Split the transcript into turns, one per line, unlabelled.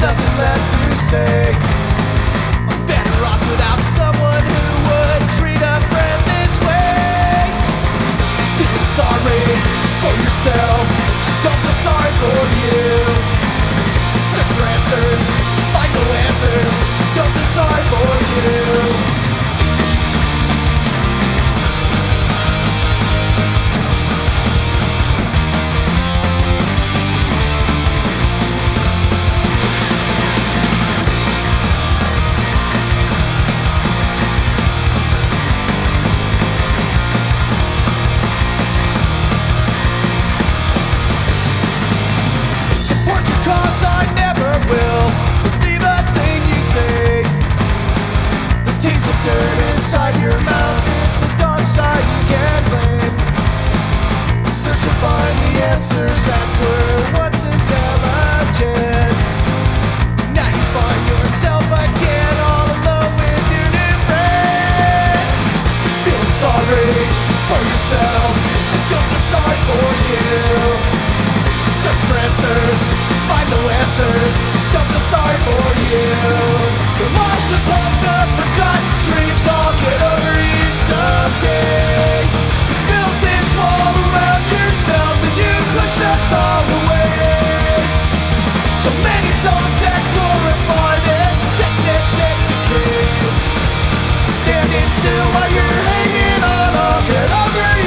nothing left to say. That were once intelligent. Now you find yourself again all alone with your new friends. Feel sorry for yourself, for you. Search for answers, find no answers. Don't feel for you. The have pumped up standing still while you're hanging on. I'll get up